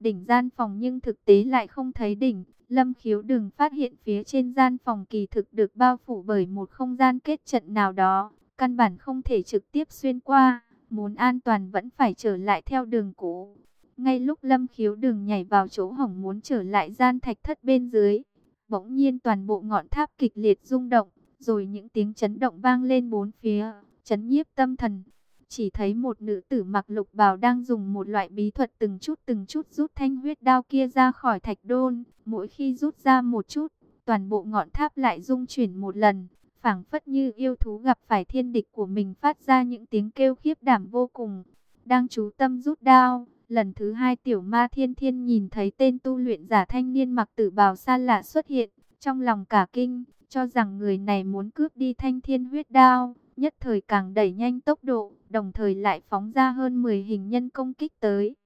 đỉnh gian phòng nhưng thực tế lại không thấy đỉnh. Lâm khiếu đừng phát hiện phía trên gian phòng kỳ thực được bao phủ bởi một không gian kết trận nào đó. Căn bản không thể trực tiếp xuyên qua, muốn an toàn vẫn phải trở lại theo đường cũ. Ngay lúc lâm khiếu đừng nhảy vào chỗ hỏng muốn trở lại gian thạch thất bên dưới. Bỗng nhiên toàn bộ ngọn tháp kịch liệt rung động, rồi những tiếng chấn động vang lên bốn phía, chấn nhiếp tâm thần. Chỉ thấy một nữ tử mặc lục bào đang dùng một loại bí thuật từng chút từng chút rút thanh huyết đao kia ra khỏi thạch đôn. Mỗi khi rút ra một chút, toàn bộ ngọn tháp lại rung chuyển một lần. phảng phất như yêu thú gặp phải thiên địch của mình phát ra những tiếng kêu khiếp đảm vô cùng. Đang chú tâm rút đao, lần thứ hai tiểu ma thiên thiên nhìn thấy tên tu luyện giả thanh niên mặc tử bào xa lạ xuất hiện. Trong lòng cả kinh, cho rằng người này muốn cướp đi thanh thiên huyết đao nhất thời càng đẩy nhanh tốc độ, đồng thời lại phóng ra hơn 10 hình nhân công kích tới.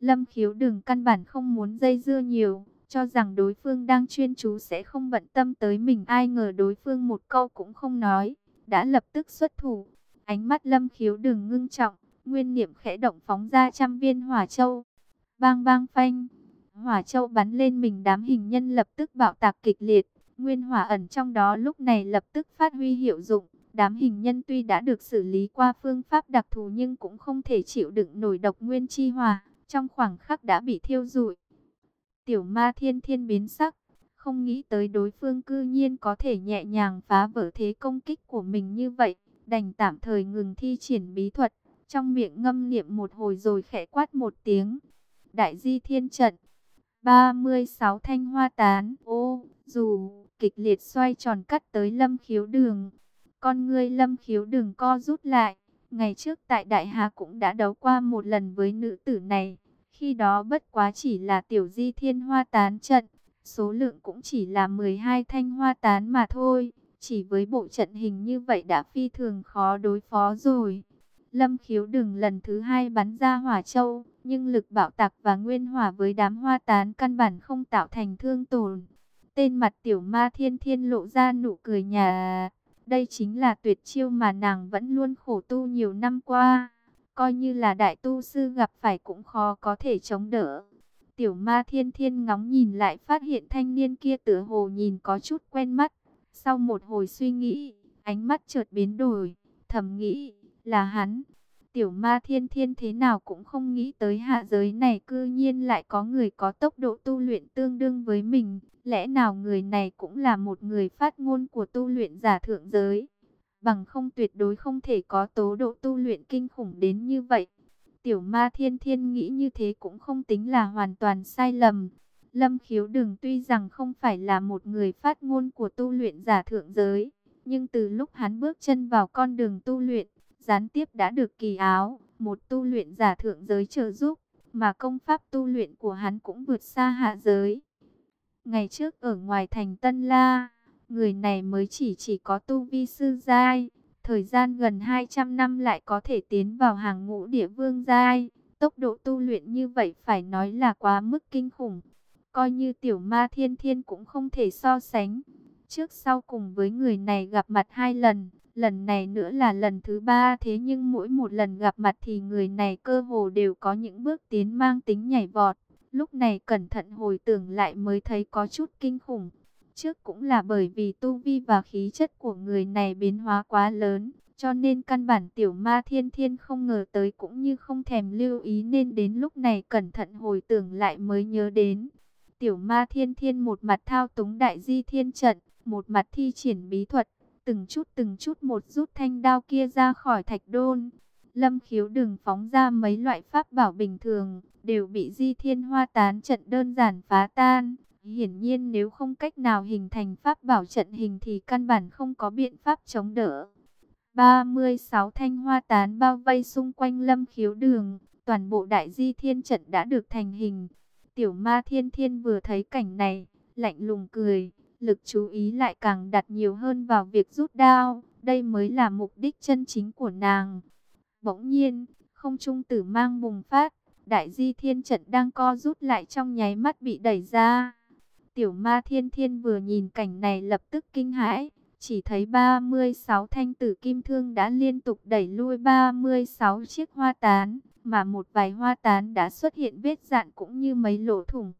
Lâm khiếu đừng căn bản không muốn dây dưa nhiều, cho rằng đối phương đang chuyên chú sẽ không bận tâm tới mình ai ngờ đối phương một câu cũng không nói, đã lập tức xuất thủ. Ánh mắt lâm khiếu đừng ngưng trọng, nguyên niệm khẽ động phóng ra trăm viên hỏa châu. Bang bang phanh, hỏa châu bắn lên mình đám hình nhân lập tức bạo tạc kịch liệt, nguyên hỏa ẩn trong đó lúc này lập tức phát huy hiệu dụng. Đám hình nhân tuy đã được xử lý qua phương pháp đặc thù nhưng cũng không thể chịu đựng nổi độc nguyên chi hòa, trong khoảng khắc đã bị thiêu rụi. Tiểu ma thiên thiên biến sắc, không nghĩ tới đối phương cư nhiên có thể nhẹ nhàng phá vỡ thế công kích của mình như vậy, đành tạm thời ngừng thi triển bí thuật, trong miệng ngâm niệm một hồi rồi khẽ quát một tiếng. Đại di thiên trận, 36 thanh hoa tán, ô, dù, kịch liệt xoay tròn cắt tới lâm khiếu đường. Con ngươi lâm khiếu đừng co rút lại. Ngày trước tại Đại Hà cũng đã đấu qua một lần với nữ tử này. Khi đó bất quá chỉ là tiểu di thiên hoa tán trận. Số lượng cũng chỉ là 12 thanh hoa tán mà thôi. Chỉ với bộ trận hình như vậy đã phi thường khó đối phó rồi. Lâm khiếu đừng lần thứ hai bắn ra hỏa châu. Nhưng lực bạo tạc và nguyên hỏa với đám hoa tán căn bản không tạo thành thương tổn. Tên mặt tiểu ma thiên thiên lộ ra nụ cười nhà đây chính là tuyệt chiêu mà nàng vẫn luôn khổ tu nhiều năm qua. Coi như là đại tu sư gặp phải cũng khó có thể chống đỡ. Tiểu ma thiên thiên ngóng nhìn lại phát hiện thanh niên kia tựa hồ nhìn có chút quen mắt. Sau một hồi suy nghĩ, ánh mắt chợt biến đổi, thầm nghĩ, là hắn. Tiểu ma thiên thiên thế nào cũng không nghĩ tới hạ giới này cư nhiên lại có người có tốc độ tu luyện tương đương với mình. Lẽ nào người này cũng là một người phát ngôn của tu luyện giả thượng giới? Bằng không tuyệt đối không thể có tố độ tu luyện kinh khủng đến như vậy. Tiểu ma thiên thiên nghĩ như thế cũng không tính là hoàn toàn sai lầm. Lâm khiếu đừng tuy rằng không phải là một người phát ngôn của tu luyện giả thượng giới. Nhưng từ lúc hắn bước chân vào con đường tu luyện, gián tiếp đã được kỳ áo, một tu luyện giả thượng giới trợ giúp. Mà công pháp tu luyện của hắn cũng vượt xa hạ giới. Ngày trước ở ngoài thành Tân La, người này mới chỉ chỉ có tu vi sư giai, thời gian gần 200 năm lại có thể tiến vào hàng ngũ địa vương giai. Tốc độ tu luyện như vậy phải nói là quá mức kinh khủng. Coi như tiểu ma thiên thiên cũng không thể so sánh. Trước sau cùng với người này gặp mặt hai lần, lần này nữa là lần thứ ba thế nhưng mỗi một lần gặp mặt thì người này cơ hồ đều có những bước tiến mang tính nhảy vọt. Lúc này cẩn thận hồi tưởng lại mới thấy có chút kinh khủng. Trước cũng là bởi vì tu vi và khí chất của người này biến hóa quá lớn. Cho nên căn bản tiểu ma thiên thiên không ngờ tới cũng như không thèm lưu ý nên đến lúc này cẩn thận hồi tưởng lại mới nhớ đến. Tiểu ma thiên thiên một mặt thao túng đại di thiên trận, một mặt thi triển bí thuật, từng chút từng chút một rút thanh đao kia ra khỏi thạch đôn. Lâm khiếu đừng phóng ra mấy loại pháp bảo bình thường, đều bị di thiên hoa tán trận đơn giản phá tan. Hiển nhiên nếu không cách nào hình thành pháp bảo trận hình thì căn bản không có biện pháp chống đỡ. 36 thanh hoa tán bao vây xung quanh lâm khiếu đường, toàn bộ đại di thiên trận đã được thành hình. Tiểu ma thiên thiên vừa thấy cảnh này, lạnh lùng cười, lực chú ý lại càng đặt nhiều hơn vào việc rút đao. Đây mới là mục đích chân chính của nàng. Bỗng nhiên, không trung tử mang bùng phát, đại di thiên trận đang co rút lại trong nháy mắt bị đẩy ra. Tiểu ma thiên thiên vừa nhìn cảnh này lập tức kinh hãi, chỉ thấy 36 thanh tử kim thương đã liên tục đẩy lui 36 chiếc hoa tán, mà một vài hoa tán đã xuất hiện vết dạn cũng như mấy lỗ thủng.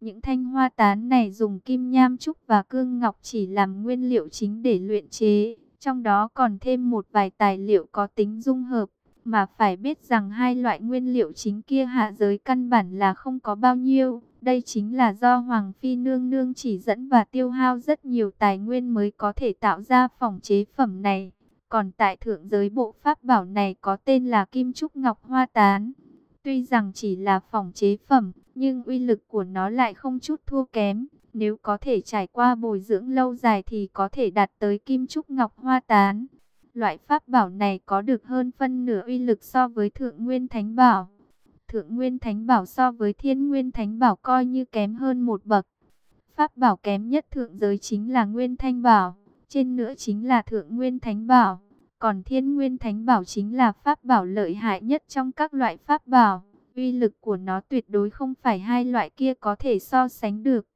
Những thanh hoa tán này dùng kim nham trúc và cương ngọc chỉ làm nguyên liệu chính để luyện chế, trong đó còn thêm một vài tài liệu có tính dung hợp, mà phải biết rằng hai loại nguyên liệu chính kia hạ giới căn bản là không có bao nhiêu. Đây chính là do Hoàng Phi Nương Nương chỉ dẫn và tiêu hao rất nhiều tài nguyên mới có thể tạo ra phòng chế phẩm này. Còn tại thượng giới bộ pháp bảo này có tên là Kim Trúc Ngọc Hoa Tán. Tuy rằng chỉ là phòng chế phẩm, nhưng uy lực của nó lại không chút thua kém. Nếu có thể trải qua bồi dưỡng lâu dài thì có thể đạt tới Kim Trúc Ngọc Hoa Tán. Loại pháp bảo này có được hơn phân nửa uy lực so với Thượng Nguyên Thánh Bảo. Thượng Nguyên Thánh Bảo so với Thiên Nguyên Thánh Bảo coi như kém hơn một bậc. Pháp bảo kém nhất thượng giới chính là Nguyên Thanh Bảo, trên nữa chính là Thượng Nguyên Thánh Bảo. Còn Thiên Nguyên Thánh Bảo chính là pháp bảo lợi hại nhất trong các loại pháp bảo. Uy lực của nó tuyệt đối không phải hai loại kia có thể so sánh được.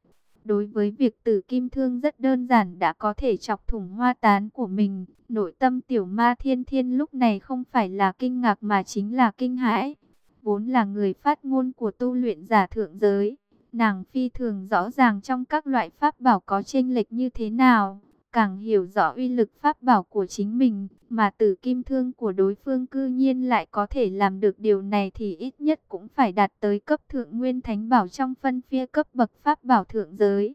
Đối với việc tử kim thương rất đơn giản đã có thể chọc thủng hoa tán của mình. Nội tâm tiểu ma thiên thiên lúc này không phải là kinh ngạc mà chính là kinh hãi vốn là người phát ngôn của tu luyện giả thượng giới. Nàng phi thường rõ ràng trong các loại pháp bảo có chênh lệch như thế nào, càng hiểu rõ uy lực pháp bảo của chính mình, mà tử kim thương của đối phương cư nhiên lại có thể làm được điều này thì ít nhất cũng phải đạt tới cấp thượng nguyên thánh bảo trong phân phía cấp bậc pháp bảo thượng giới.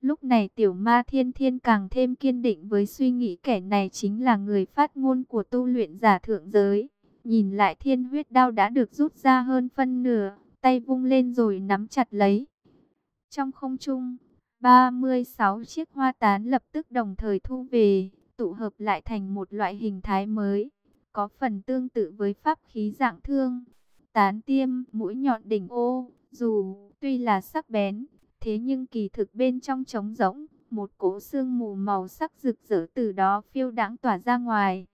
Lúc này tiểu ma thiên thiên càng thêm kiên định với suy nghĩ kẻ này chính là người phát ngôn của tu luyện giả thượng giới. Nhìn lại thiên huyết đao đã được rút ra hơn phân nửa, tay vung lên rồi nắm chặt lấy. Trong không trung, 36 chiếc hoa tán lập tức đồng thời thu về, tụ hợp lại thành một loại hình thái mới, có phần tương tự với pháp khí dạng thương. Tán tiêm, mũi nhọn đỉnh ô, dù tuy là sắc bén, thế nhưng kỳ thực bên trong trống rỗng, một cỗ xương mù màu sắc rực rỡ từ đó phiêu đãng tỏa ra ngoài.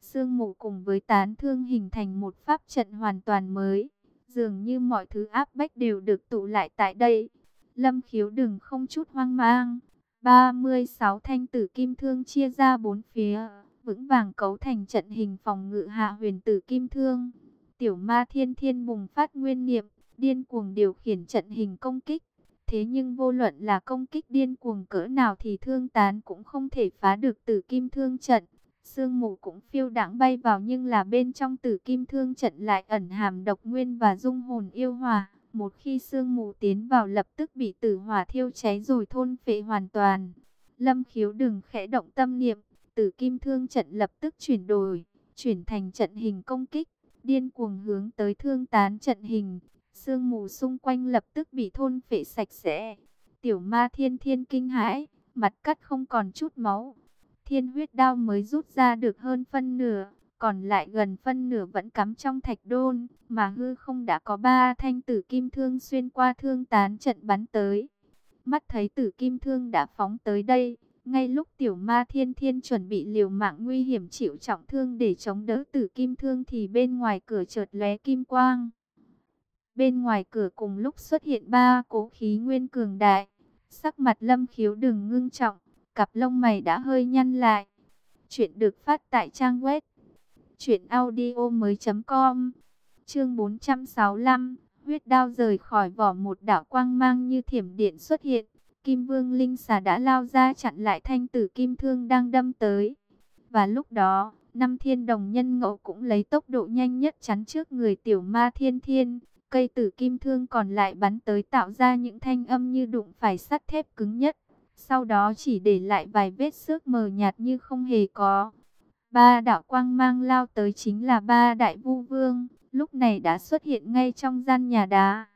Sương mù cùng với tán thương hình thành một pháp trận hoàn toàn mới. Dường như mọi thứ áp bách đều được tụ lại tại đây. Lâm khiếu đừng không chút hoang mang. 36 thanh tử kim thương chia ra bốn phía, vững vàng cấu thành trận hình phòng ngự hạ huyền tử kim thương. Tiểu ma thiên thiên bùng phát nguyên niệm, điên cuồng điều khiển trận hình công kích. Thế nhưng vô luận là công kích điên cuồng cỡ nào thì thương tán cũng không thể phá được tử kim thương trận. Sương mù cũng phiêu đãng bay vào nhưng là bên trong tử kim thương trận lại ẩn hàm độc nguyên và dung hồn yêu hòa. Một khi sương mù tiến vào lập tức bị tử hỏa thiêu cháy rồi thôn phệ hoàn toàn. Lâm khiếu đừng khẽ động tâm niệm, tử kim thương trận lập tức chuyển đổi, chuyển thành trận hình công kích, điên cuồng hướng tới thương tán trận hình. Sương mù xung quanh lập tức bị thôn phệ sạch sẽ. Tiểu ma thiên thiên kinh hãi, mặt cắt không còn chút máu thiên huyết đao mới rút ra được hơn phân nửa, còn lại gần phân nửa vẫn cắm trong thạch đôn, mà hư không đã có ba thanh tử kim thương xuyên qua thương tán trận bắn tới. Mắt thấy tử kim thương đã phóng tới đây, ngay lúc tiểu ma thiên thiên chuẩn bị liều mạng nguy hiểm chịu trọng thương để chống đỡ tử kim thương thì bên ngoài cửa chợt lóe kim quang. Bên ngoài cửa cùng lúc xuất hiện ba cố khí nguyên cường đại, sắc mặt lâm khiếu đừng ngưng trọng cặp lông mày đã hơi nhăn lại. Chuyện được phát tại trang web truyệnaudiomoi.com. Chương 465, huyết đao rời khỏi vỏ một đạo quang mang như thiểm điện xuất hiện, Kim Vương Linh xà đã lao ra chặn lại thanh tử kim thương đang đâm tới. Và lúc đó, năm thiên đồng nhân ngẫu cũng lấy tốc độ nhanh nhất chắn trước người tiểu ma thiên thiên. Cây tử kim thương còn lại bắn tới tạo ra những thanh âm như đụng phải sắt thép cứng nhất sau đó chỉ để lại vài vết xước mờ nhạt như không hề có. Ba đạo quang mang lao tới chính là ba đại vu vương, lúc này đã xuất hiện ngay trong gian nhà đá.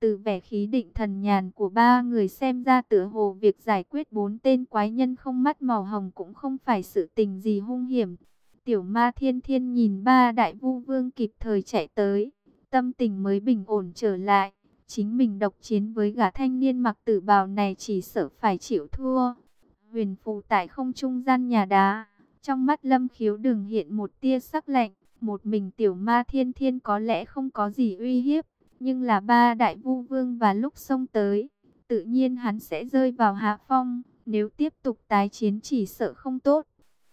Từ vẻ khí định thần nhàn của ba người xem ra tựa hồ việc giải quyết bốn tên quái nhân không mắt màu hồng cũng không phải sự tình gì hung hiểm. Tiểu ma thiên thiên nhìn ba đại vu vương kịp thời chạy tới, tâm tình mới bình ổn trở lại. Chính mình độc chiến với gã thanh niên mặc tử bào này chỉ sợ phải chịu thua. Huyền phù tại không trung gian nhà đá. Trong mắt lâm khiếu đừng hiện một tia sắc lạnh. Một mình tiểu ma thiên thiên có lẽ không có gì uy hiếp. Nhưng là ba đại vu vương và lúc xông tới. Tự nhiên hắn sẽ rơi vào hạ phong. nếu tiếp tục tái chiến chỉ sợ không tốt.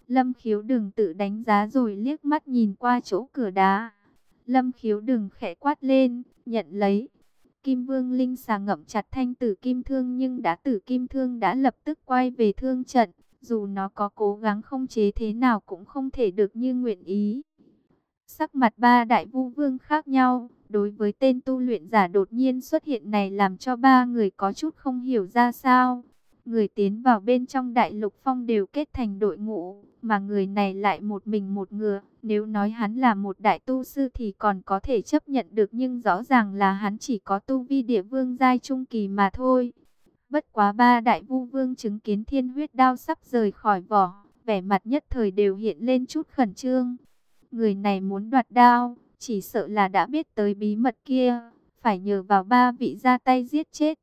Lâm khiếu đừng tự đánh giá rồi liếc mắt nhìn qua chỗ cửa đá. Lâm khiếu đừng khẽ quát lên, nhận lấy. Kim Vương Linh xà ngậm chặt thanh tử kim thương nhưng đã tử kim thương đã lập tức quay về thương trận. Dù nó có cố gắng không chế thế nào cũng không thể được như nguyện ý. Sắc mặt ba đại vu vương khác nhau, đối với tên tu luyện giả đột nhiên xuất hiện này làm cho ba người có chút không hiểu ra sao. Người tiến vào bên trong đại lục phong đều kết thành đội ngũ, mà người này lại một mình một ngựa. Nếu nói hắn là một đại tu sư thì còn có thể chấp nhận được nhưng rõ ràng là hắn chỉ có tu vi địa vương giai trung kỳ mà thôi. Bất quá ba đại vu vương chứng kiến thiên huyết đao sắp rời khỏi vỏ, vẻ mặt nhất thời đều hiện lên chút khẩn trương. Người này muốn đoạt đao, chỉ sợ là đã biết tới bí mật kia, phải nhờ vào ba vị ra tay giết chết.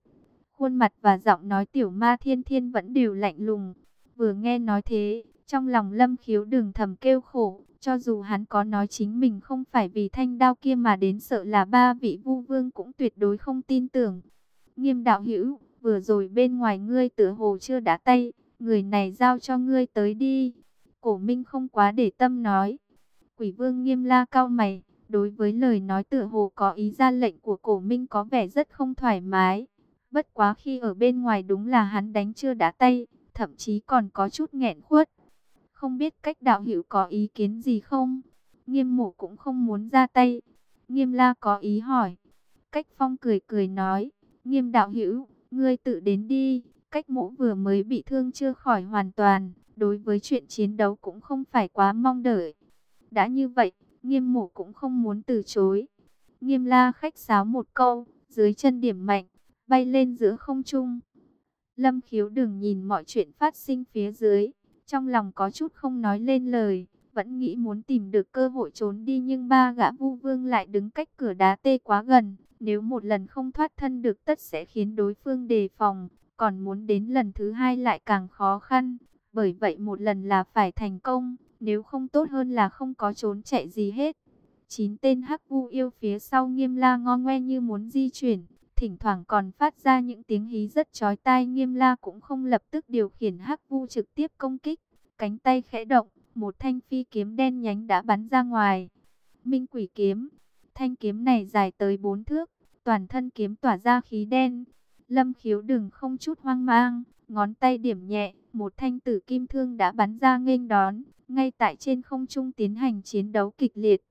Khuôn mặt và giọng nói tiểu ma thiên thiên vẫn đều lạnh lùng. Vừa nghe nói thế, trong lòng lâm khiếu đừng thầm kêu khổ, cho dù hắn có nói chính mình không phải vì thanh đao kia mà đến sợ là ba vị vu vương cũng tuyệt đối không tin tưởng. Nghiêm đạo hữu, vừa rồi bên ngoài ngươi tựa hồ chưa đá tay, người này giao cho ngươi tới đi. Cổ minh không quá để tâm nói. Quỷ vương nghiêm la cao mày, đối với lời nói tựa hồ có ý ra lệnh của cổ minh có vẻ rất không thoải mái. Bất quá khi ở bên ngoài đúng là hắn đánh chưa đá tay, thậm chí còn có chút nghẹn khuất. Không biết cách đạo hữu có ý kiến gì không? Nghiêm mộ cũng không muốn ra tay. Nghiêm la có ý hỏi. Cách phong cười cười nói. Nghiêm đạo hữu, ngươi tự đến đi. Cách mũ vừa mới bị thương chưa khỏi hoàn toàn. Đối với chuyện chiến đấu cũng không phải quá mong đợi. Đã như vậy, nghiêm mộ cũng không muốn từ chối. Nghiêm la khách sáo một câu, dưới chân điểm mạnh, bay lên giữa không trung. Lâm khiếu đừng nhìn mọi chuyện phát sinh phía dưới, trong lòng có chút không nói lên lời, vẫn nghĩ muốn tìm được cơ hội trốn đi nhưng ba gã vu vương lại đứng cách cửa đá tê quá gần. Nếu một lần không thoát thân được tất sẽ khiến đối phương đề phòng, còn muốn đến lần thứ hai lại càng khó khăn. Bởi vậy một lần là phải thành công, nếu không tốt hơn là không có trốn chạy gì hết. Chín tên hắc vu yêu phía sau nghiêm la ngo ngoe như muốn di chuyển, thỉnh thoảng còn phát ra những tiếng hí rất chói tai nghiêm la cũng không lập tức điều khiển hắc vu trực tiếp công kích. Cánh tay khẽ động, một thanh phi kiếm đen nhánh đã bắn ra ngoài. Minh quỷ kiếm, thanh kiếm này dài tới bốn thước, toàn thân kiếm tỏa ra khí đen. Lâm khiếu đừng không chút hoang mang, ngón tay điểm nhẹ, một thanh tử kim thương đã bắn ra nghênh đón, ngay tại trên không trung tiến hành chiến đấu kịch liệt.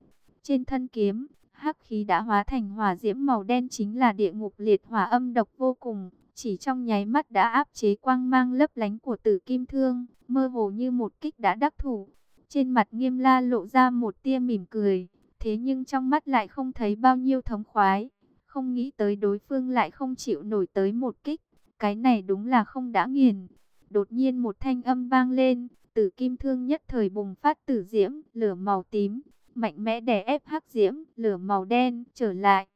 Trên thân kiếm, hắc khí đã hóa thành hỏa diễm màu đen chính là địa ngục liệt hỏa âm độc vô cùng, chỉ trong nháy mắt đã áp chế quang mang lấp lánh của tử kim thương, mơ hồ như một kích đã đắc thủ. Trên mặt nghiêm la lộ ra một tia mỉm cười, thế nhưng trong mắt lại không thấy bao nhiêu thống khoái, không nghĩ tới đối phương lại không chịu nổi tới một kích, cái này đúng là không đã nghiền. Đột nhiên một thanh âm vang lên, tử kim thương nhất thời bùng phát tử diễm, lửa màu tím, mạnh mẽ đè ép hắc diễm, lửa màu đen, trở lại.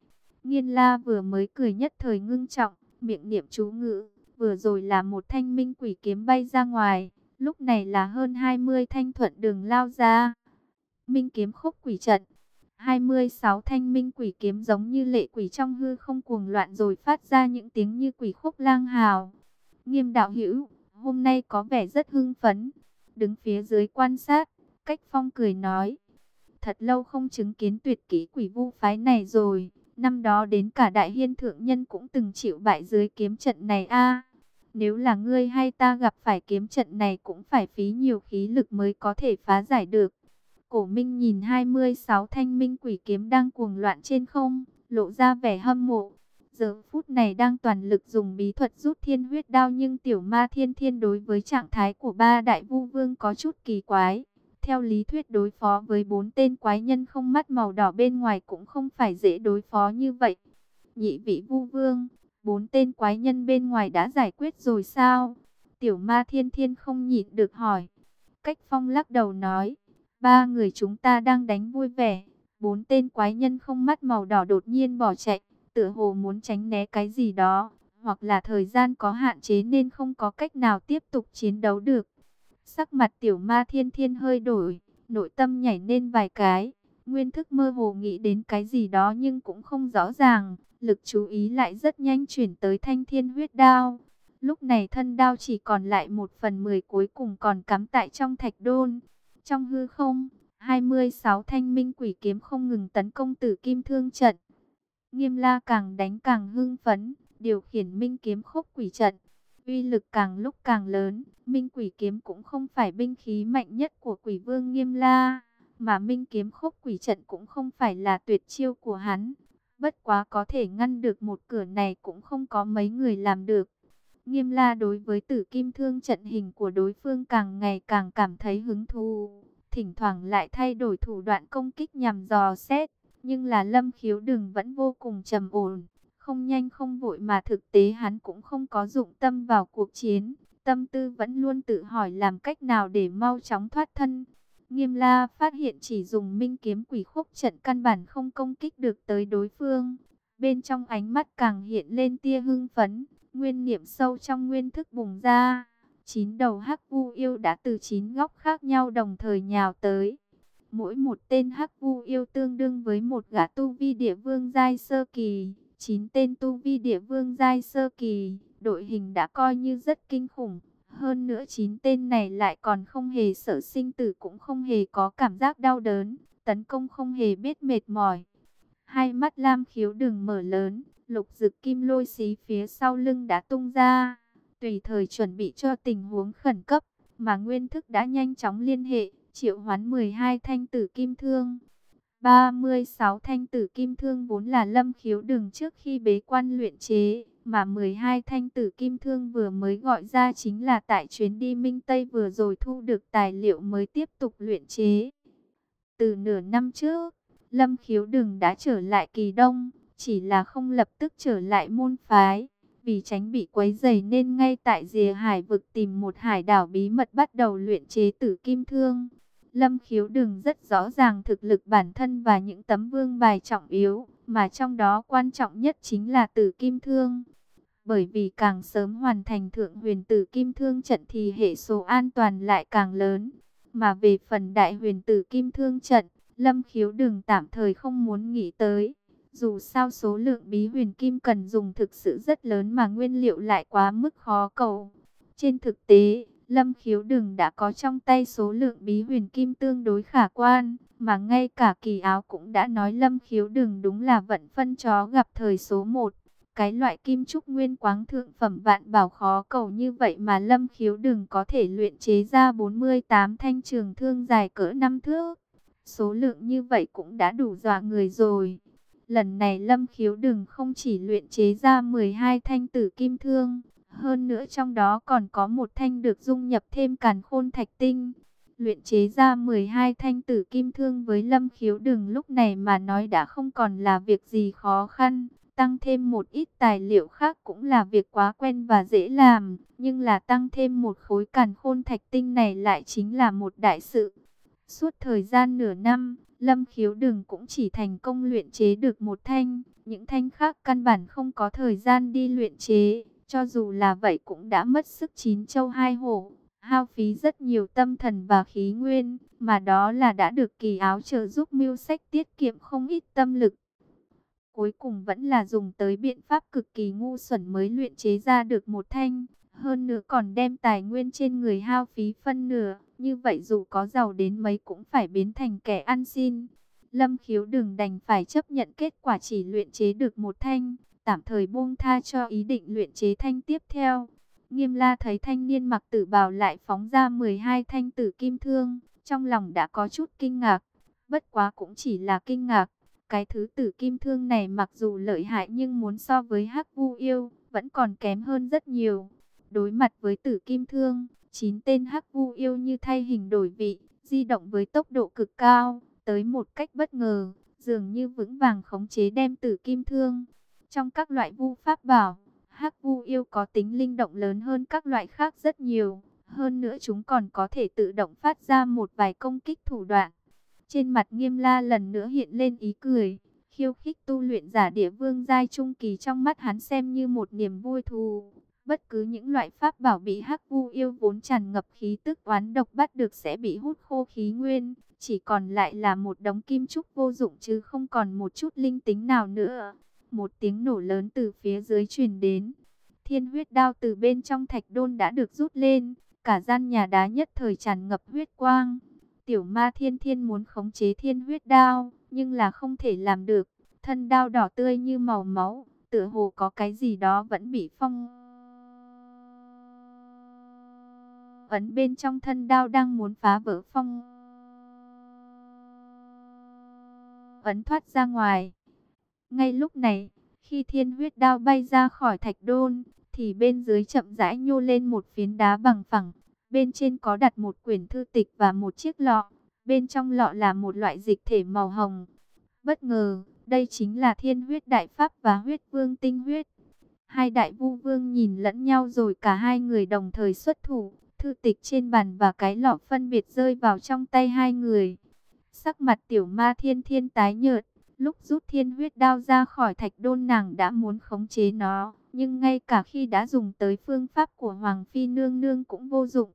Nghiên la vừa mới cười nhất thời ngưng trọng, miệng niệm chú ngữ, vừa rồi là một thanh minh quỷ kiếm bay ra ngoài, lúc này là hơn 20 thanh thuận đường lao ra. Minh kiếm khúc quỷ trận, 26 thanh minh quỷ kiếm giống như lệ quỷ trong hư không cuồng loạn rồi phát ra những tiếng như quỷ khúc lang hào. Nghiêm đạo hữu, hôm nay có vẻ rất hưng phấn, đứng phía dưới quan sát, cách phong cười nói. Thật lâu không chứng kiến tuyệt kỹ quỷ vu phái này rồi, năm đó đến cả đại hiên thượng nhân cũng từng chịu bại dưới kiếm trận này a Nếu là ngươi hay ta gặp phải kiếm trận này cũng phải phí nhiều khí lực mới có thể phá giải được. Cổ Minh nhìn 26 thanh minh quỷ kiếm đang cuồng loạn trên không, lộ ra vẻ hâm mộ. Giờ phút này đang toàn lực dùng bí thuật rút thiên huyết đao nhưng tiểu ma thiên thiên đối với trạng thái của ba đại vu vương có chút kỳ quái. Theo lý thuyết đối phó với bốn tên quái nhân không mắt màu đỏ bên ngoài cũng không phải dễ đối phó như vậy. Nhị vị vu vương, bốn tên quái nhân bên ngoài đã giải quyết rồi sao? Tiểu ma thiên thiên không nhịn được hỏi. Cách phong lắc đầu nói, ba người chúng ta đang đánh vui vẻ. Bốn tên quái nhân không mắt màu đỏ đột nhiên bỏ chạy tựa hồ muốn tránh né cái gì đó, hoặc là thời gian có hạn chế nên không có cách nào tiếp tục chiến đấu được. Sắc mặt tiểu ma thiên thiên hơi đổi, nội tâm nhảy lên vài cái, nguyên thức mơ hồ nghĩ đến cái gì đó nhưng cũng không rõ ràng, lực chú ý lại rất nhanh chuyển tới thanh thiên huyết đao. Lúc này thân đao chỉ còn lại một phần mười cuối cùng còn cắm tại trong thạch đôn. Trong hư không, 26 thanh minh quỷ kiếm không ngừng tấn công tử kim thương trận. Nghiêm la càng đánh càng hưng phấn, điều khiển minh kiếm khốc quỷ trận. Uy lực càng lúc càng lớn, minh quỷ kiếm cũng không phải binh khí mạnh nhất của quỷ vương nghiêm la. Mà minh kiếm khốc quỷ trận cũng không phải là tuyệt chiêu của hắn. Bất quá có thể ngăn được một cửa này cũng không có mấy người làm được. Nghiêm la đối với tử kim thương trận hình của đối phương càng ngày càng cảm thấy hứng thú. Thỉnh thoảng lại thay đổi thủ đoạn công kích nhằm dò xét. Nhưng là lâm khiếu đừng vẫn vô cùng trầm ổn. Không nhanh không vội mà thực tế hắn cũng không có dụng tâm vào cuộc chiến. Tâm tư vẫn luôn tự hỏi làm cách nào để mau chóng thoát thân. Nghiêm la phát hiện chỉ dùng minh kiếm quỷ khúc trận căn bản không công kích được tới đối phương. Bên trong ánh mắt càng hiện lên tia hưng phấn, nguyên niệm sâu trong nguyên thức bùng ra. Chín đầu hắc vu yêu đã từ chín góc khác nhau đồng thời nhào tới. Mỗi một tên hắc vu yêu tương đương với một gã tu vi địa vương giai sơ kỳ. Chín tên tu vi địa vương giai sơ kỳ, đội hình đã coi như rất kinh khủng. Hơn nữa chín tên này lại còn không hề sợ sinh tử cũng không hề có cảm giác đau đớn, tấn công không hề biết mệt mỏi. Hai mắt lam khiếu đừng mở lớn, lục dực kim lôi xí phía sau lưng đã tung ra. Tùy thời chuẩn bị cho tình huống khẩn cấp, mà nguyên thức đã nhanh chóng liên hệ, triệu hoán 12 thanh tử kim thương. 36 thanh tử kim thương vốn là lâm khiếu đường trước khi bế quan luyện chế, mà 12 thanh tử kim thương vừa mới gọi ra chính là tại chuyến đi Minh Tây vừa rồi thu được tài liệu mới tiếp tục luyện chế. Từ nửa năm trước, lâm khiếu đường đã trở lại kỳ đông, chỉ là không lập tức trở lại môn phái. Vì tránh bị quấy dày nên ngay tại rìa hải vực tìm một hải đảo bí mật bắt đầu luyện chế tử kim thương. Lâm khiếu đừng rất rõ ràng thực lực bản thân và những tấm vương bài trọng yếu, mà trong đó quan trọng nhất chính là tử kim thương. Bởi vì càng sớm hoàn thành thượng huyền tử kim thương trận thì hệ số an toàn lại càng lớn. Mà về phần đại huyền tử kim thương trận, lâm khiếu đừng tạm thời không muốn nghĩ tới. Dù sao số lượng bí huyền kim cần dùng thực sự rất lớn mà nguyên liệu lại quá mức khó cầu. Trên thực tế, Lâm khiếu đừng đã có trong tay số lượng bí huyền kim tương đối khả quan, mà ngay cả kỳ áo cũng đã nói lâm khiếu đừng đúng là vận phân chó gặp thời số 1. Cái loại kim trúc nguyên quáng thượng phẩm vạn bảo khó cầu như vậy mà lâm khiếu đừng có thể luyện chế ra 48 thanh trường thương dài cỡ 5 thước. Số lượng như vậy cũng đã đủ dọa người rồi. Lần này lâm khiếu đừng không chỉ luyện chế ra 12 thanh tử kim thương, hơn nữa trong đó còn có một thanh được dung nhập thêm càn khôn thạch tinh. Luyện chế ra 12 thanh tử kim thương với lâm khiếu đừng lúc này mà nói đã không còn là việc gì khó khăn. Tăng thêm một ít tài liệu khác cũng là việc quá quen và dễ làm. Nhưng là tăng thêm một khối càn khôn thạch tinh này lại chính là một đại sự. Suốt thời gian nửa năm, Lâm khiếu đừng cũng chỉ thành công luyện chế được một thanh. Những thanh khác căn bản không có thời gian đi luyện chế. Cho dù là vậy cũng đã mất sức chín châu hai hổ, hao phí rất nhiều tâm thần và khí nguyên, mà đó là đã được kỳ áo trợ giúp mưu sách tiết kiệm không ít tâm lực. Cuối cùng vẫn là dùng tới biện pháp cực kỳ ngu xuẩn mới luyện chế ra được một thanh, hơn nữa còn đem tài nguyên trên người hao phí phân nửa, như vậy dù có giàu đến mấy cũng phải biến thành kẻ ăn xin. Lâm khiếu đừng đành phải chấp nhận kết quả chỉ luyện chế được một thanh, tạm thời buông tha cho ý định luyện chế thanh tiếp theo. Nghiêm la thấy thanh niên mặc tử bào lại phóng ra 12 thanh tử kim thương, trong lòng đã có chút kinh ngạc, bất quá cũng chỉ là kinh ngạc. Cái thứ tử kim thương này mặc dù lợi hại nhưng muốn so với hắc vu yêu, vẫn còn kém hơn rất nhiều. Đối mặt với tử kim thương, chín tên hắc vu yêu như thay hình đổi vị, di động với tốc độ cực cao, tới một cách bất ngờ, dường như vững vàng khống chế đem tử kim thương. Trong các loại vu pháp bảo, hắc vu yêu có tính linh động lớn hơn các loại khác rất nhiều. Hơn nữa chúng còn có thể tự động phát ra một vài công kích thủ đoạn. Trên mặt nghiêm la lần nữa hiện lên ý cười. Khiêu khích tu luyện giả địa vương giai trung kỳ trong mắt hắn xem như một niềm vui thù. Bất cứ những loại pháp bảo bị hắc vu yêu vốn tràn ngập khí tức oán độc bắt được sẽ bị hút khô khí nguyên. Chỉ còn lại là một đống kim trúc vô dụng chứ không còn một chút linh tính nào nữa. Một tiếng nổ lớn từ phía dưới truyền đến. Thiên huyết đao từ bên trong thạch đôn đã được rút lên, cả gian nhà đá nhất thời tràn ngập huyết quang. Tiểu ma thiên thiên muốn khống chế thiên huyết đao, nhưng là không thể làm được. Thân đao đỏ tươi như màu máu, tựa hồ có cái gì đó vẫn bị phong. Ấn bên trong thân đao đang muốn phá vỡ phong. Ấn thoát ra ngoài. Ngay lúc này, khi thiên huyết đao bay ra khỏi thạch đôn, thì bên dưới chậm rãi nhô lên một phiến đá bằng phẳng. Bên trên có đặt một quyển thư tịch và một chiếc lọ. Bên trong lọ là một loại dịch thể màu hồng. Bất ngờ, đây chính là thiên huyết đại pháp và huyết vương tinh huyết. Hai đại vu vương nhìn lẫn nhau rồi cả hai người đồng thời xuất thủ. Thư tịch trên bàn và cái lọ phân biệt rơi vào trong tay hai người. Sắc mặt tiểu ma thiên thiên tái nhợt. Lúc rút thiên huyết đao ra khỏi thạch đôn nàng đã muốn khống chế nó. Nhưng ngay cả khi đã dùng tới phương pháp của Hoàng Phi Nương Nương cũng vô dụng.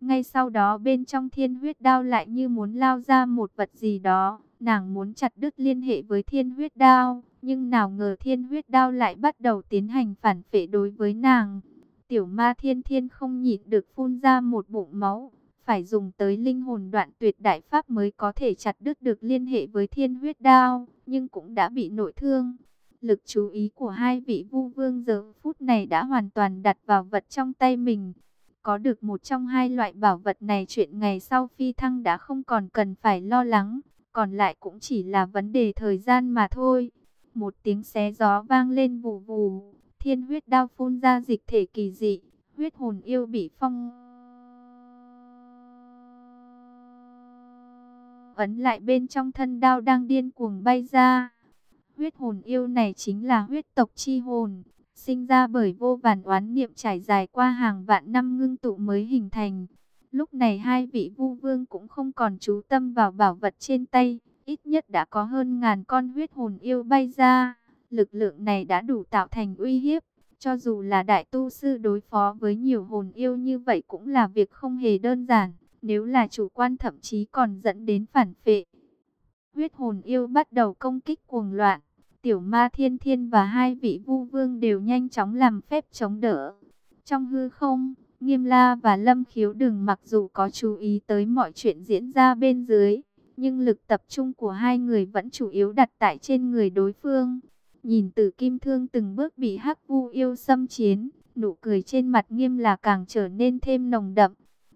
Ngay sau đó bên trong thiên huyết đao lại như muốn lao ra một vật gì đó. Nàng muốn chặt đứt liên hệ với thiên huyết đao. Nhưng nào ngờ thiên huyết đao lại bắt đầu tiến hành phản phệ đối với nàng. Tiểu ma thiên thiên không nhịn được phun ra một bụng máu. Phải dùng tới linh hồn đoạn tuyệt đại pháp mới có thể chặt đứt được liên hệ với thiên huyết đao. Nhưng cũng đã bị nội thương. Lực chú ý của hai vị vu vương giờ phút này đã hoàn toàn đặt vào vật trong tay mình. Có được một trong hai loại bảo vật này chuyện ngày sau phi thăng đã không còn cần phải lo lắng. Còn lại cũng chỉ là vấn đề thời gian mà thôi. Một tiếng xé gió vang lên vù vù. Thiên huyết đao phun ra dịch thể kỳ dị. Huyết hồn yêu bị phong. Ấn lại bên trong thân đao đang điên cuồng bay ra. Huyết hồn yêu này chính là huyết tộc chi hồn, sinh ra bởi vô vàn oán niệm trải dài qua hàng vạn năm ngưng tụ mới hình thành. Lúc này hai vị vu vương cũng không còn chú tâm vào bảo vật trên tay, ít nhất đã có hơn ngàn con huyết hồn yêu bay ra. Lực lượng này đã đủ tạo thành uy hiếp, cho dù là đại tu sư đối phó với nhiều hồn yêu như vậy cũng là việc không hề đơn giản, nếu là chủ quan thậm chí còn dẫn đến phản phệ. Huyết hồn yêu bắt đầu công kích cuồng loạn. Tiểu ma thiên thiên và hai vị vu vương đều nhanh chóng làm phép chống đỡ. Trong hư không, Nghiêm La và Lâm Khiếu đừng mặc dù có chú ý tới mọi chuyện diễn ra bên dưới, nhưng lực tập trung của hai người vẫn chủ yếu đặt tại trên người đối phương. Nhìn Tử kim thương từng bước bị hắc vu yêu xâm chiến, nụ cười trên mặt nghiêm là càng trở nên thêm nồng đậm.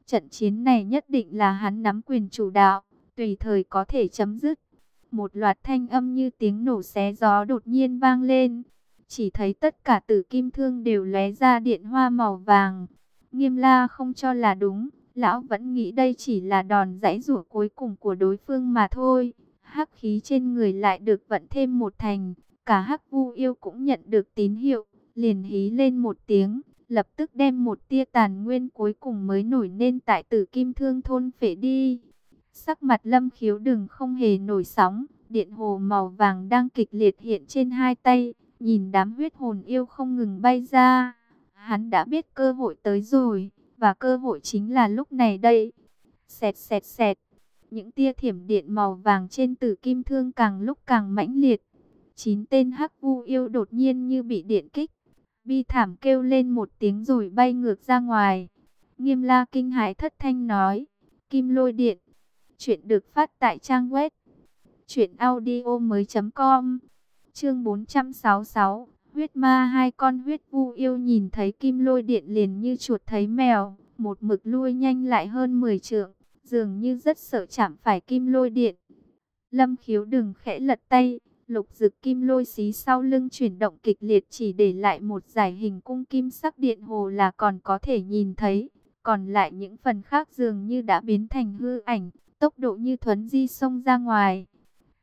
Trận chiến này nhất định là hắn nắm quyền chủ đạo, tùy thời có thể chấm dứt. Một loạt thanh âm như tiếng nổ xé gió đột nhiên vang lên. Chỉ thấy tất cả tử kim thương đều lóe ra điện hoa màu vàng. Nghiêm la không cho là đúng. Lão vẫn nghĩ đây chỉ là đòn giãy rủa cuối cùng của đối phương mà thôi. Hắc khí trên người lại được vận thêm một thành. Cả hắc vu yêu cũng nhận được tín hiệu. Liền hí lên một tiếng. Lập tức đem một tia tàn nguyên cuối cùng mới nổi lên tại tử kim thương thôn phể đi. Sắc mặt lâm khiếu đừng không hề nổi sóng, điện hồ màu vàng đang kịch liệt hiện trên hai tay, nhìn đám huyết hồn yêu không ngừng bay ra. Hắn đã biết cơ hội tới rồi, và cơ hội chính là lúc này đây. Xẹt xẹt xẹt, những tia thiểm điện màu vàng trên tử kim thương càng lúc càng mãnh liệt. Chín tên hắc vu yêu đột nhiên như bị điện kích. Bi thảm kêu lên một tiếng rồi bay ngược ra ngoài. Nghiêm la kinh hãi thất thanh nói, kim lôi điện. Chuyện được phát tại trang web truyệnaudiomoi.com. Chương 466, huyết ma hai con huyết vu yêu nhìn thấy kim lôi điện liền như chuột thấy mèo, một mực lui nhanh lại hơn 10 trượng, dường như rất sợ chạm phải kim lôi điện. Lâm Khiếu đừng khẽ lật tay, lục dực kim lôi xí sau lưng chuyển động kịch liệt chỉ để lại một giải hình cung kim sắc điện hồ là còn có thể nhìn thấy, còn lại những phần khác dường như đã biến thành hư ảnh, tốc độ như thuấn di xông ra ngoài.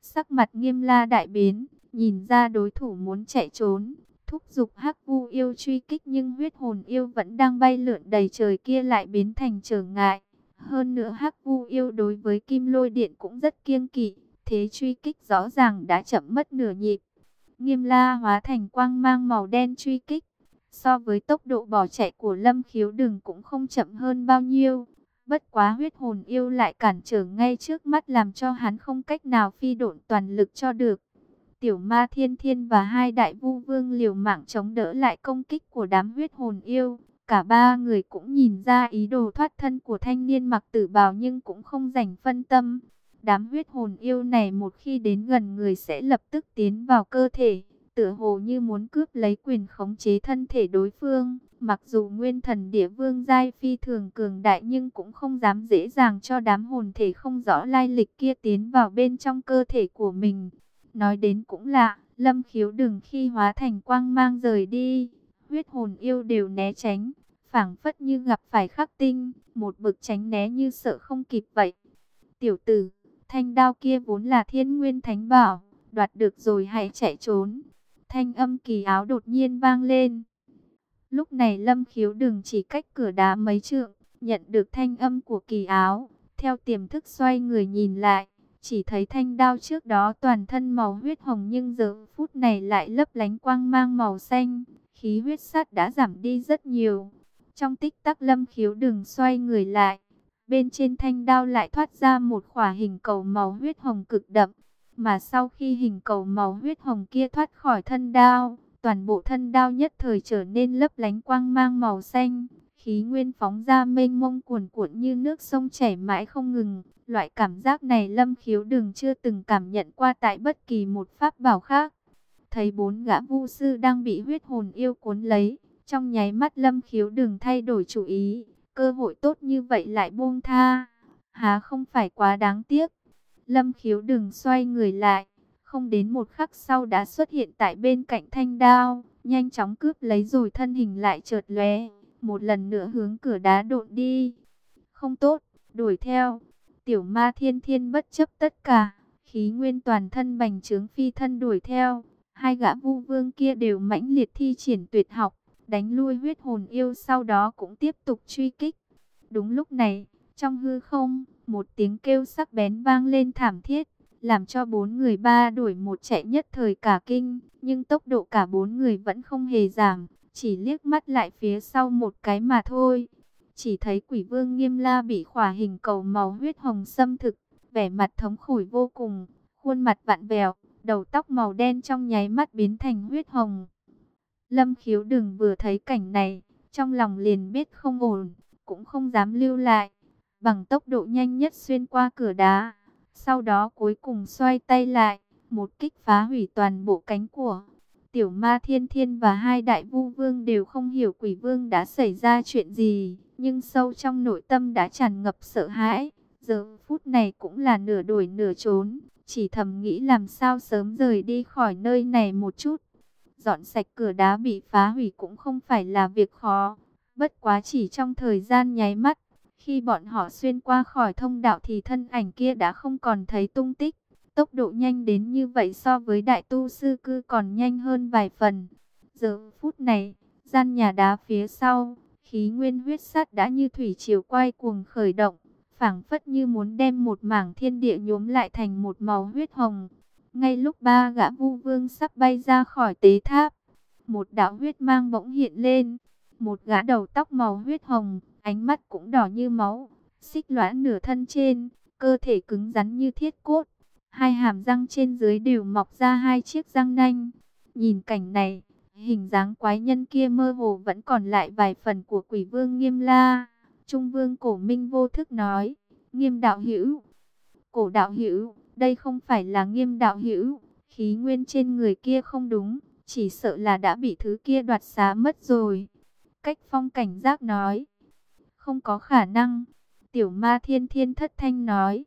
Sắc mặt nghiêm la đại biến, nhìn ra đối thủ muốn chạy trốn, thúc giục hắc vu yêu truy kích nhưng huyết hồn yêu vẫn đang bay lượn đầy trời kia lại biến thành trở ngại. Hơn nữa hắc vu yêu đối với kim lôi điện cũng rất kiêng kỵ, thế truy kích rõ ràng đã chậm mất nửa nhịp. Nghiêm la hóa thành quang mang màu đen truy kích. So với tốc độ bỏ chạy của lâm khiếu đừng cũng không chậm hơn bao nhiêu. Bất quá huyết hồn yêu lại cản trở ngay trước mắt làm cho hắn không cách nào phi độn toàn lực cho được. Tiểu ma thiên thiên và hai đại vu vương liều mạng chống đỡ lại công kích của đám huyết hồn yêu. Cả ba người cũng nhìn ra ý đồ thoát thân của thanh niên mặc tử bào nhưng cũng không dành phân tâm. Đám huyết hồn yêu này một khi đến gần người sẽ lập tức tiến vào cơ thể, tựa hồ như muốn cướp lấy quyền khống chế thân thể đối phương. Mặc dù nguyên thần địa vương giai phi thường cường đại nhưng cũng không dám dễ dàng cho đám hồn thể không rõ lai lịch kia tiến vào bên trong cơ thể của mình. Nói đến cũng lạ, lâm khiếu đừng khi hóa thành quang mang rời đi, huyết hồn yêu đều né tránh, phảng phất như gặp phải khắc tinh, một bực tránh né như sợ không kịp vậy. Tiểu tử, thanh đao kia vốn là thiên nguyên thánh bảo, đoạt được rồi hãy chạy trốn. Thanh âm kỳ áo đột nhiên vang lên. Lúc này lâm khiếu đừng chỉ cách cửa đá mấy trượng, nhận được thanh âm của kỳ áo, theo tiềm thức xoay người nhìn lại chỉ thấy thanh đao trước đó toàn thân màu huyết hồng nhưng giờ phút này lại lấp lánh quang mang màu xanh. Khí huyết sắt đã giảm đi rất nhiều. Trong tích tắc lâm khiếu đừng xoay người lại. Bên trên thanh đao lại thoát ra một khỏa hình cầu màu huyết hồng cực đậm. Mà sau khi hình cầu màu huyết hồng kia thoát khỏi thân đao, toàn bộ thân đao nhất thời trở nên lấp lánh quang mang màu xanh. Khí nguyên phóng ra mênh mông cuồn cuộn như nước sông chảy mãi không ngừng. Loại cảm giác này lâm khiếu đừng chưa từng cảm nhận qua tại bất kỳ một pháp bảo khác. Thấy bốn gã vu sư đang bị huyết hồn yêu cuốn lấy. Trong nháy mắt lâm khiếu đừng thay đổi chủ ý. Cơ hội tốt như vậy lại buông tha. Há không phải quá đáng tiếc. Lâm khiếu đừng xoay người lại. Không đến một khắc sau đã xuất hiện tại bên cạnh thanh đao. Nhanh chóng cướp lấy rồi thân hình lại chợt lóe một lần nữa hướng cửa đá độn đi. Không tốt, đuổi theo. Tiểu ma thiên thiên bất chấp tất cả, khí nguyên toàn thân bành trướng phi thân đuổi theo. Hai gã vu vương kia đều mãnh liệt thi triển tuyệt học, đánh lui huyết hồn yêu sau đó cũng tiếp tục truy kích. Đúng lúc này, trong hư không, một tiếng kêu sắc bén vang lên thảm thiết, làm cho bốn người ba đuổi một chạy nhất thời cả kinh, nhưng tốc độ cả bốn người vẫn không hề giảm, chỉ liếc mắt lại phía sau một cái mà thôi. Chỉ thấy quỷ vương nghiêm la bị khỏa hình cầu màu huyết hồng xâm thực, vẻ mặt thống khủi vô cùng, khuôn mặt vặn vẹo, đầu tóc màu đen trong nháy mắt biến thành huyết hồng. Lâm khiếu đừng vừa thấy cảnh này, trong lòng liền biết không ổn, cũng không dám lưu lại, bằng tốc độ nhanh nhất xuyên qua cửa đá. Sau đó cuối cùng xoay tay lại, một kích phá hủy toàn bộ cánh của Tiểu ma thiên thiên và hai đại vu vương đều không hiểu quỷ vương đã xảy ra chuyện gì, nhưng sâu trong nội tâm đã tràn ngập sợ hãi. Giờ phút này cũng là nửa đuổi nửa trốn, chỉ thầm nghĩ làm sao sớm rời đi khỏi nơi này một chút. Dọn sạch cửa đá bị phá hủy cũng không phải là việc khó, bất quá chỉ trong thời gian nháy mắt. Khi bọn họ xuyên qua khỏi thông đạo thì thân ảnh kia đã không còn thấy tung tích. Tốc độ nhanh đến như vậy so với đại tu sư cư còn nhanh hơn vài phần. Giờ phút này, gian nhà đá phía sau, khí nguyên huyết sắt đã như thủy triều quay cuồng khởi động, phảng phất như muốn đem một mảng thiên địa nhuốm lại thành một màu huyết hồng. Ngay lúc ba gã vu vương sắp bay ra khỏi tế tháp, một đạo huyết mang bỗng hiện lên, một gã đầu tóc màu huyết hồng, ánh mắt cũng đỏ như máu, xích loãng nửa thân trên, cơ thể cứng rắn như thiết cốt, Hai hàm răng trên dưới đều mọc ra hai chiếc răng nanh. Nhìn cảnh này, hình dáng quái nhân kia mơ hồ vẫn còn lại vài phần của quỷ vương nghiêm la. Trung vương cổ minh vô thức nói, nghiêm đạo hữu. Cổ đạo hữu, đây không phải là nghiêm đạo hữu. Khí nguyên trên người kia không đúng, chỉ sợ là đã bị thứ kia đoạt xá mất rồi. Cách phong cảnh giác nói, không có khả năng. Tiểu ma thiên thiên thất thanh nói.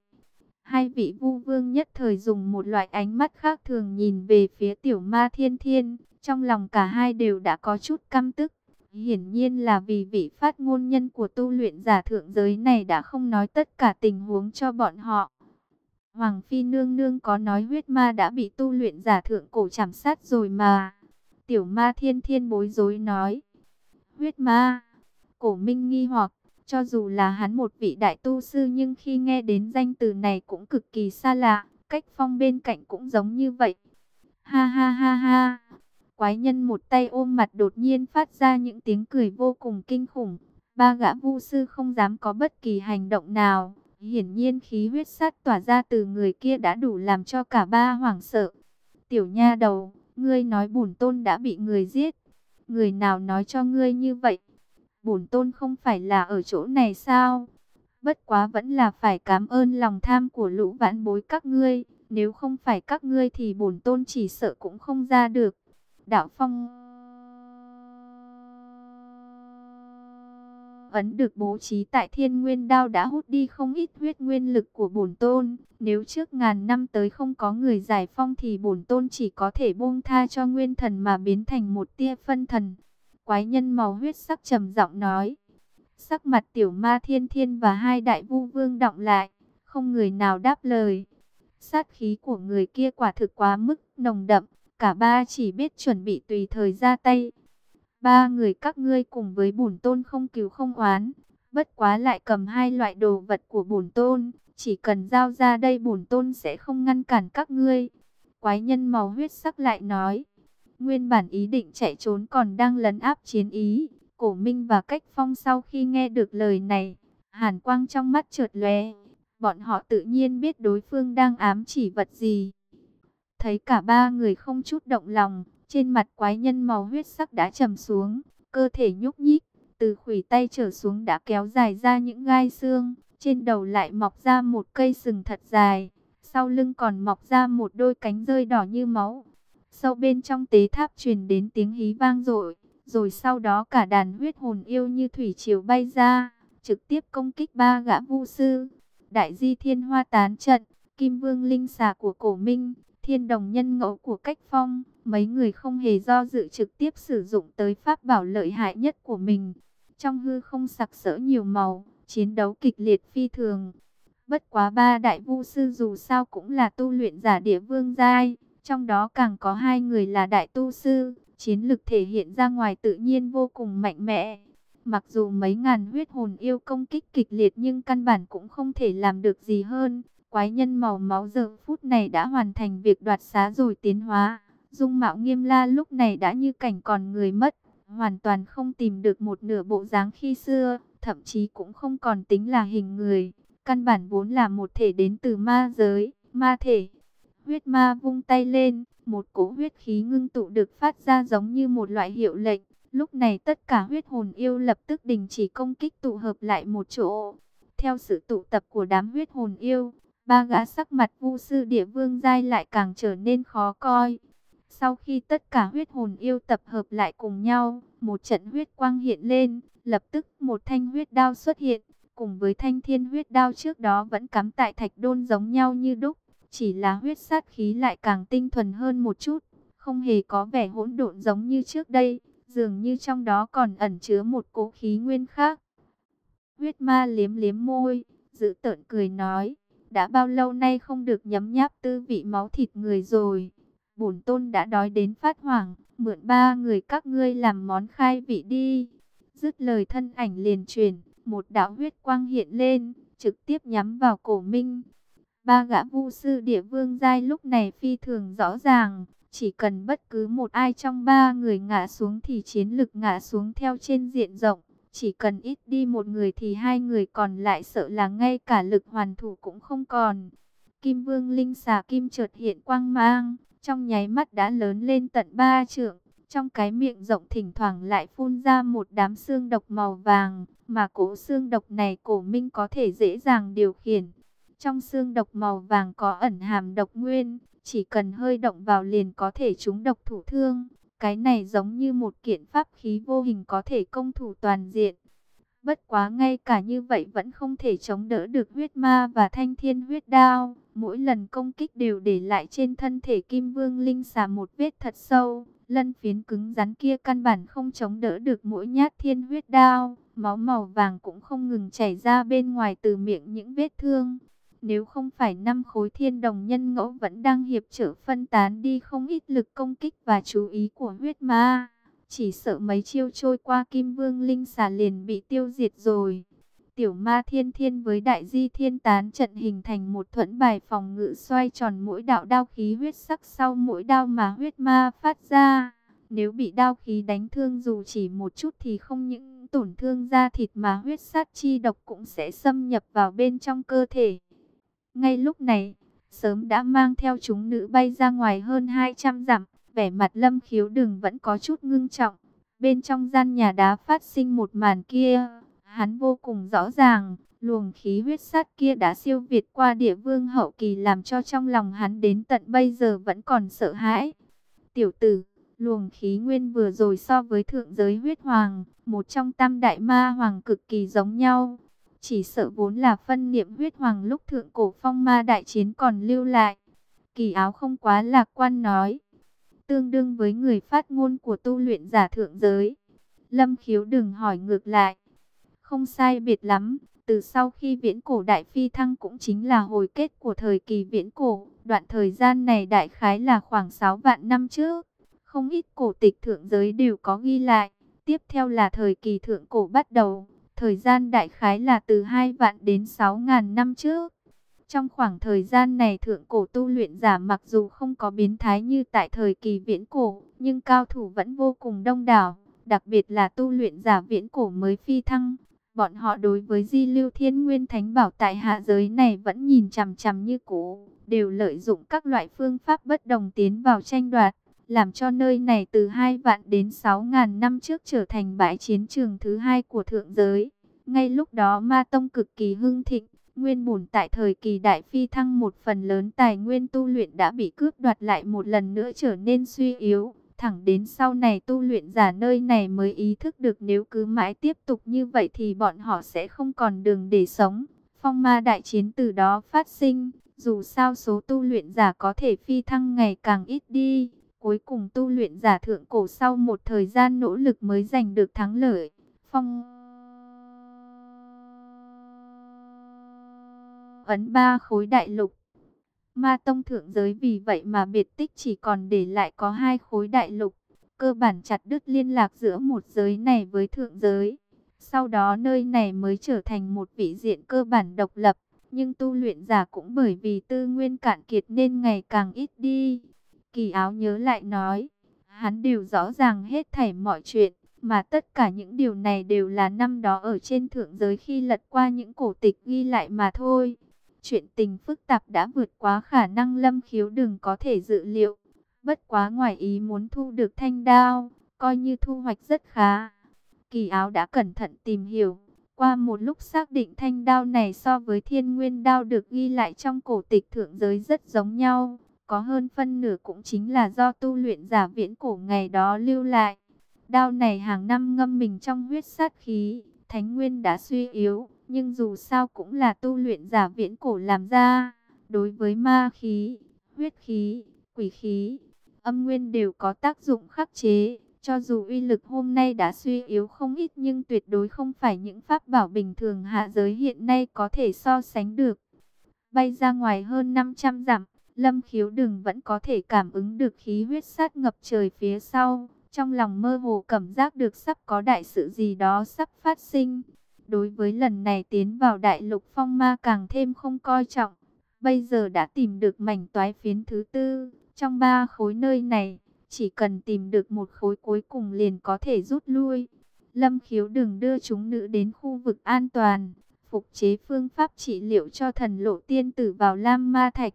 Hai vị vu vương nhất thời dùng một loại ánh mắt khác thường nhìn về phía tiểu ma thiên thiên. Trong lòng cả hai đều đã có chút căm tức. Hiển nhiên là vì vị phát ngôn nhân của tu luyện giả thượng giới này đã không nói tất cả tình huống cho bọn họ. Hoàng Phi Nương Nương có nói huyết ma đã bị tu luyện giả thượng cổ chảm sát rồi mà. Tiểu ma thiên thiên bối rối nói. Huyết ma. Cổ minh nghi hoặc cho dù là hắn một vị đại tu sư nhưng khi nghe đến danh từ này cũng cực kỳ xa lạ, cách phong bên cạnh cũng giống như vậy. Ha ha ha ha. Quái nhân một tay ôm mặt đột nhiên phát ra những tiếng cười vô cùng kinh khủng. Ba gã vu sư không dám có bất kỳ hành động nào. Hiển nhiên khí huyết sát tỏa ra từ người kia đã đủ làm cho cả ba hoảng sợ. Tiểu nha đầu, ngươi nói bổn tôn đã bị người giết. Người nào nói cho ngươi như vậy? Bổn tôn không phải là ở chỗ này sao? Bất quá vẫn là phải cảm ơn lòng tham của lũ vãn bối các ngươi. Nếu không phải các ngươi thì bổn tôn chỉ sợ cũng không ra được. Đạo Phong ấn được bố trí tại thiên nguyên đao đã hút đi không ít huyết nguyên lực của bổn tôn. Nếu trước ngàn năm tới không có người giải phong thì bổn tôn chỉ có thể buông tha cho nguyên thần mà biến thành một tia phân thần. Quái nhân màu huyết sắc trầm giọng nói. Sắc mặt tiểu ma thiên thiên và hai đại vu vương động lại, không người nào đáp lời. Sát khí của người kia quả thực quá mức nồng đậm, cả ba chỉ biết chuẩn bị tùy thời ra tay. Ba người các ngươi cùng với bổn tôn không cứu không oán, bất quá lại cầm hai loại đồ vật của bổn tôn, chỉ cần giao ra đây bổn tôn sẽ không ngăn cản các ngươi. Quái nhân màu huyết sắc lại nói, nguyên bản ý định chạy trốn còn đang lấn áp chiến ý. Cổ Minh và Cách Phong sau khi nghe được lời này, hàn quang trong mắt trượt lóe, bọn họ tự nhiên biết đối phương đang ám chỉ vật gì. Thấy cả ba người không chút động lòng, trên mặt quái nhân màu huyết sắc đã trầm xuống, cơ thể nhúc nhích, từ khủy tay trở xuống đã kéo dài ra những gai xương, trên đầu lại mọc ra một cây sừng thật dài, sau lưng còn mọc ra một đôi cánh rơi đỏ như máu. Sâu bên trong tế tháp truyền đến tiếng hí vang dội, rồi sau đó cả đàn huyết hồn yêu như thủy triều bay ra, trực tiếp công kích ba gã vu sư. Đại di thiên hoa tán trận, kim vương linh xà của cổ minh, thiên đồng nhân ngẫu của cách phong, mấy người không hề do dự trực tiếp sử dụng tới pháp bảo lợi hại nhất của mình. Trong hư không sặc sỡ nhiều màu, chiến đấu kịch liệt phi thường. Bất quá ba đại vu sư dù sao cũng là tu luyện giả địa vương giai, trong đó càng có hai người là đại tu sư, chiến lực thể hiện ra ngoài tự nhiên vô cùng mạnh mẽ. Mặc dù mấy ngàn huyết hồn yêu công kích kịch liệt nhưng căn bản cũng không thể làm được gì hơn. Quái nhân màu máu giờ phút này đã hoàn thành việc đoạt xá rồi tiến hóa. Dung mạo nghiêm la lúc này đã như cảnh còn người mất, hoàn toàn không tìm được một nửa bộ dáng khi xưa, thậm chí cũng không còn tính là hình người. Căn bản vốn là một thể đến từ ma giới, ma thể. Huyết ma vung tay lên, một cỗ huyết khí ngưng tụ được phát ra giống như một loại hiệu lệnh. Lúc này tất cả huyết hồn yêu lập tức đình chỉ công kích tụ hợp lại một chỗ. Theo sự tụ tập của đám huyết hồn yêu, ba gã sắc mặt vu sư địa vương giai lại càng trở nên khó coi. Sau khi tất cả huyết hồn yêu tập hợp lại cùng nhau, một trận huyết quang hiện lên, lập tức một thanh huyết đao xuất hiện, cùng với thanh thiên huyết đao trước đó vẫn cắm tại thạch đôn giống nhau như đúc, chỉ là huyết sát khí lại càng tinh thuần hơn một chút, không hề có vẻ hỗn độn giống như trước đây, dường như trong đó còn ẩn chứa một cố khí nguyên khác. Huyết ma liếm liếm môi, giữ tợn cười nói, đã bao lâu nay không được nhấm nháp tư vị máu thịt người rồi bổn tôn đã đói đến phát hoảng, mượn ba người các ngươi làm món khai vị đi. Dứt lời thân ảnh liền truyền một đạo huyết quang hiện lên, trực tiếp nhắm vào cổ minh. Ba gã vu sư địa vương giai lúc này phi thường rõ ràng, chỉ cần bất cứ một ai trong ba người ngã xuống thì chiến lực ngã xuống theo trên diện rộng. Chỉ cần ít đi một người thì hai người còn lại sợ là ngay cả lực hoàn thủ cũng không còn. Kim vương linh xà kim chợt hiện quang mang, trong nháy mắt đã lớn lên tận ba trượng. Trong cái miệng rộng thỉnh thoảng lại phun ra một đám xương độc màu vàng, mà cổ xương độc này cổ minh có thể dễ dàng điều khiển. Trong xương độc màu vàng có ẩn hàm độc nguyên, chỉ cần hơi động vào liền có thể trúng độc thủ thương. Cái này giống như một kiện pháp khí vô hình có thể công thủ toàn diện. Bất quá ngay cả như vậy vẫn không thể chống đỡ được huyết ma và thanh thiên huyết đao. Mỗi lần công kích đều để lại trên thân thể kim vương linh xà một vết thật sâu. Lân phiến cứng rắn kia căn bản không chống đỡ được mỗi nhát thiên huyết đao. Máu màu vàng cũng không ngừng chảy ra bên ngoài từ miệng những vết thương. Nếu không phải năm khối thiên đồng nhân ngẫu vẫn đang hiệp trở phân tán đi không ít lực công kích và chú ý của huyết ma chỉ sợ mấy chiêu trôi qua Kim Vương Linh xà liền bị tiêu diệt rồi. Tiểu ma thiên thiên với đại di thiên tán trận hình thành một thuẫn bài phòng ngự xoay tròn mỗi đạo đao khí huyết sắc sau mỗi đao mà huyết ma phát ra. Nếu bị đao khí đánh thương dù chỉ một chút thì không những tổn thương da thịt mà huyết sát chi độc cũng sẽ xâm nhập vào bên trong cơ thể. Ngay lúc này, sớm đã mang theo chúng nữ bay ra ngoài hơn 200 dặm. Vẻ mặt lâm khiếu đừng vẫn có chút ngưng trọng. Bên trong gian nhà đá phát sinh một màn kia, hắn vô cùng rõ ràng, luồng khí huyết sát kia đã siêu việt qua địa vương hậu kỳ làm cho trong lòng hắn đến tận bây giờ vẫn còn sợ hãi. Tiểu tử, luồng khí nguyên vừa rồi so với thượng giới huyết hoàng, một trong tam đại ma hoàng cực kỳ giống nhau. Chỉ sợ vốn là phân niệm huyết hoàng lúc thượng cổ phong ma đại chiến còn lưu lại. Kỳ áo không quá lạc quan nói. Tương đương với người phát ngôn của tu luyện giả thượng giới. Lâm khiếu đừng hỏi ngược lại. Không sai biệt lắm, từ sau khi viễn cổ đại phi thăng cũng chính là hồi kết của thời kỳ viễn cổ. Đoạn thời gian này đại khái là khoảng 6 vạn năm trước. Không ít cổ tịch thượng giới đều có ghi lại. Tiếp theo là thời kỳ thượng cổ bắt đầu. Thời gian đại khái là từ 2 vạn đến 6 ngàn năm trước. Trong khoảng thời gian này thượng cổ tu luyện giả mặc dù không có biến thái như tại thời kỳ viễn cổ, nhưng cao thủ vẫn vô cùng đông đảo, đặc biệt là tu luyện giả viễn cổ mới phi thăng. Bọn họ đối với di lưu thiên nguyên thánh bảo tại hạ giới này vẫn nhìn chằm chằm như cũ, đều lợi dụng các loại phương pháp bất đồng tiến vào tranh đoạt, làm cho nơi này từ 2 vạn đến 6 ngàn năm trước trở thành bãi chiến trường thứ hai của thượng giới. Ngay lúc đó ma tông cực kỳ hưng thịnh, nguyên bổn tại thời kỳ đại phi thăng một phần lớn tài nguyên tu luyện đã bị cướp đoạt lại một lần nữa trở nên suy yếu. Thẳng đến sau này tu luyện giả nơi này mới ý thức được nếu cứ mãi tiếp tục như vậy thì bọn họ sẽ không còn đường để sống. Phong ma đại chiến từ đó phát sinh, dù sao số tu luyện giả có thể phi thăng ngày càng ít đi. Cuối cùng tu luyện giả thượng cổ sau một thời gian nỗ lực mới giành được thắng lợi. Phong ấn ba khối đại lục. Ma tông thượng giới vì vậy mà biệt tích chỉ còn để lại có hai khối đại lục. Cơ bản chặt đứt liên lạc giữa một giới này với thượng giới. Sau đó nơi này mới trở thành một vị diện cơ bản độc lập. Nhưng tu luyện giả cũng bởi vì tư nguyên cạn kiệt nên ngày càng ít đi. Kỳ áo nhớ lại nói, hắn đều rõ ràng hết thảy mọi chuyện, mà tất cả những điều này đều là năm đó ở trên thượng giới khi lật qua những cổ tịch ghi lại mà thôi. Chuyện tình phức tạp đã vượt quá khả năng lâm khiếu đừng có thể dự liệu. Bất quá ngoài ý muốn thu được thanh đao, coi như thu hoạch rất khá. Kỳ áo đã cẩn thận tìm hiểu. Qua một lúc xác định thanh đao này so với thiên nguyên đao được ghi lại trong cổ tịch thượng giới rất giống nhau. Có hơn phân nửa cũng chính là do tu luyện giả viễn cổ ngày đó lưu lại. Đao này hàng năm ngâm mình trong huyết sát khí, thánh nguyên đã suy yếu, nhưng dù sao cũng là tu luyện giả viễn cổ làm ra. Đối với ma khí, huyết khí, quỷ khí, âm nguyên đều có tác dụng khắc chế. Cho dù uy lực hôm nay đã suy yếu không ít nhưng tuyệt đối không phải những pháp bảo bình thường hạ giới hiện nay có thể so sánh được. Bay ra ngoài hơn 500 dặm, Lâm khiếu đừng vẫn có thể cảm ứng được khí huyết sát ngập trời phía sau. Trong lòng mơ hồ cảm giác được sắp có đại sự gì đó sắp phát sinh. Đối với lần này tiến vào đại lục phong ma càng thêm không coi trọng. Bây giờ đã tìm được mảnh toái phiến thứ tư. Trong ba khối nơi này, chỉ cần tìm được một khối cuối cùng liền có thể rút lui. Lâm khiếu đừng đưa chúng nữ đến khu vực an toàn. Phục chế phương pháp trị liệu cho thần lộ tiên tử vào Lam Ma Thạch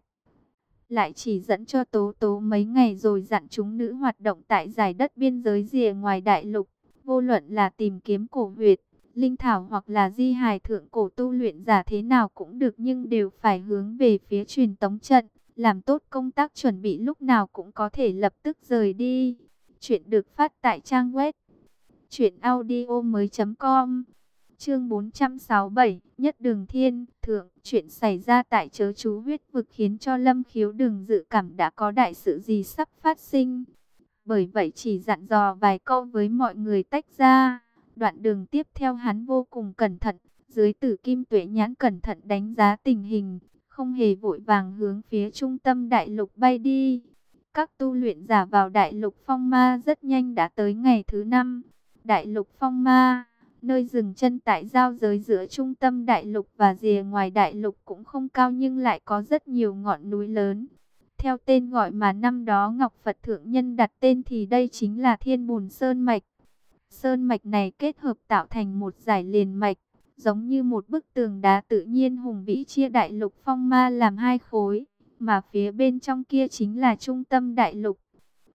lại chỉ dẫn cho Tố Tố mấy ngày rồi dặn chúng nữ hoạt động tại giải đất biên giới rìa ngoài đại lục, vô luận là tìm kiếm cổ huyệt, linh thảo hoặc là di hài thượng cổ tu luyện giả thế nào cũng được nhưng đều phải hướng về phía truyền tống trận, làm tốt công tác chuẩn bị lúc nào cũng có thể lập tức rời đi. Chuyện được phát tại trang web truyện audio mới.com Chương 467, Nhất Đường Thiên, Thượng, chuyện xảy ra tại chớ chú huyết vực khiến cho Lâm Khiếu Đường dự cảm đã có đại sự gì sắp phát sinh. Bởi vậy chỉ dặn dò vài câu với mọi người tách ra. Đoạn đường tiếp theo hắn vô cùng cẩn thận, dưới tử kim tuệ nhãn cẩn thận đánh giá tình hình, không hề vội vàng hướng phía trung tâm đại lục bay đi. Các tu luyện giả vào đại lục phong ma rất nhanh đã tới ngày thứ năm. Đại lục phong ma Nơi dừng chân tại giao giới giữa trung tâm đại lục và rìa ngoài đại lục cũng không cao nhưng lại có rất nhiều ngọn núi lớn. Theo tên gọi mà năm đó Ngọc Phật Thượng Nhân đặt tên thì đây chính là Thiên Bùn Sơn Mạch. Sơn Mạch này kết hợp tạo thành một giải liền mạch, giống như một bức tường đá tự nhiên hùng vĩ chia đại lục phong ma làm hai khối. mà phía bên trong kia chính là trung tâm đại lục.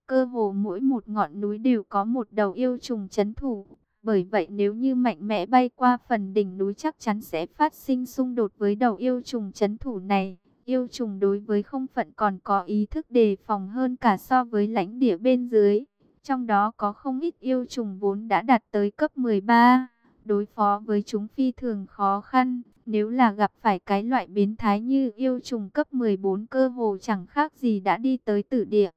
Cơ hồ mỗi một ngọn núi đều có một đầu yêu trùng chấn thủ. Bởi vậy nếu như mạnh mẽ bay qua phần đỉnh núi chắc chắn sẽ phát sinh xung đột với đầu yêu trùng chấn thủ này. Yêu trùng đối với không phận còn có ý thức đề phòng hơn cả so với lãnh địa bên dưới. Trong đó có không ít yêu trùng vốn đã đạt tới cấp 13. Đối phó với chúng phi thường khó khăn. Nếu là gặp phải cái loại biến thái như yêu trùng cấp 14 cơ hồ chẳng khác gì đã đi tới tử địa.